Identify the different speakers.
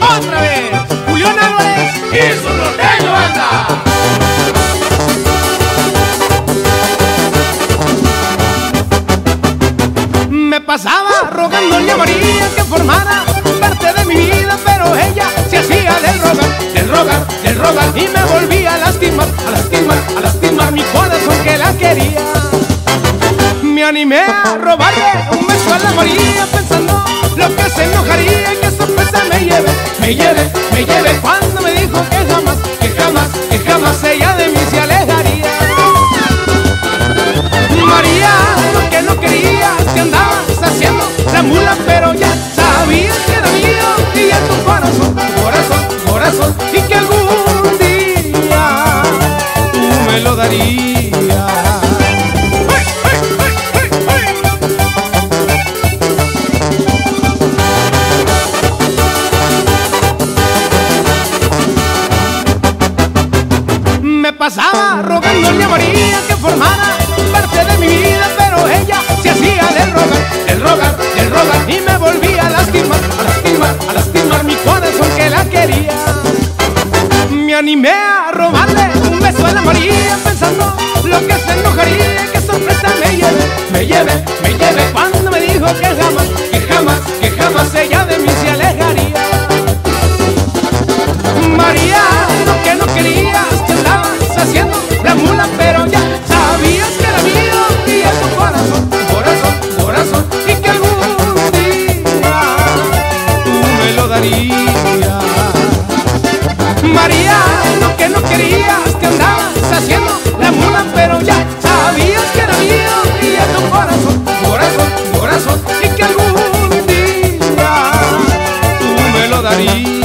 Speaker 1: Otra vez, Julián Álvarez y su norteño banda. Me pasaba rogándole a María que formara parte de mi vida, pero ella se hacía del rogar, del rogar, del rogar y me volvía a lastimar, a lastimar, a lastimar mi corazón animé a robarle un beso a la María pensando lo que se enojaría y que sorpresa me lleve, me lleve, me lleve cuando me dijo que jamás, que jamás, que jamás ella de mí se alejaría. María, lo que no quería que andabas haciendo la mula, pero ya sabías que era mío y en tu corazón, corazón, corazón, y que algún día tú me lo darías. Me pasaba rogándole a María que formara parte de mi vida, pero ella se hacía del rogar, del rogar, del rogar y me volvía a lastimar, a lastimar, a lastimar mi corazón que la quería. Me animé a robarle un beso a la María pensando lo que se enojaría, que sorpresa me lleve, me lleve, me lleve cuando me dijo que jamás, que jamás, que jamás ella María. Lo que no querías que andabas haciendo la mula, pero ya sabías que era mío y a tu corazón, corazón, corazón, y que algún día tú me lo darías.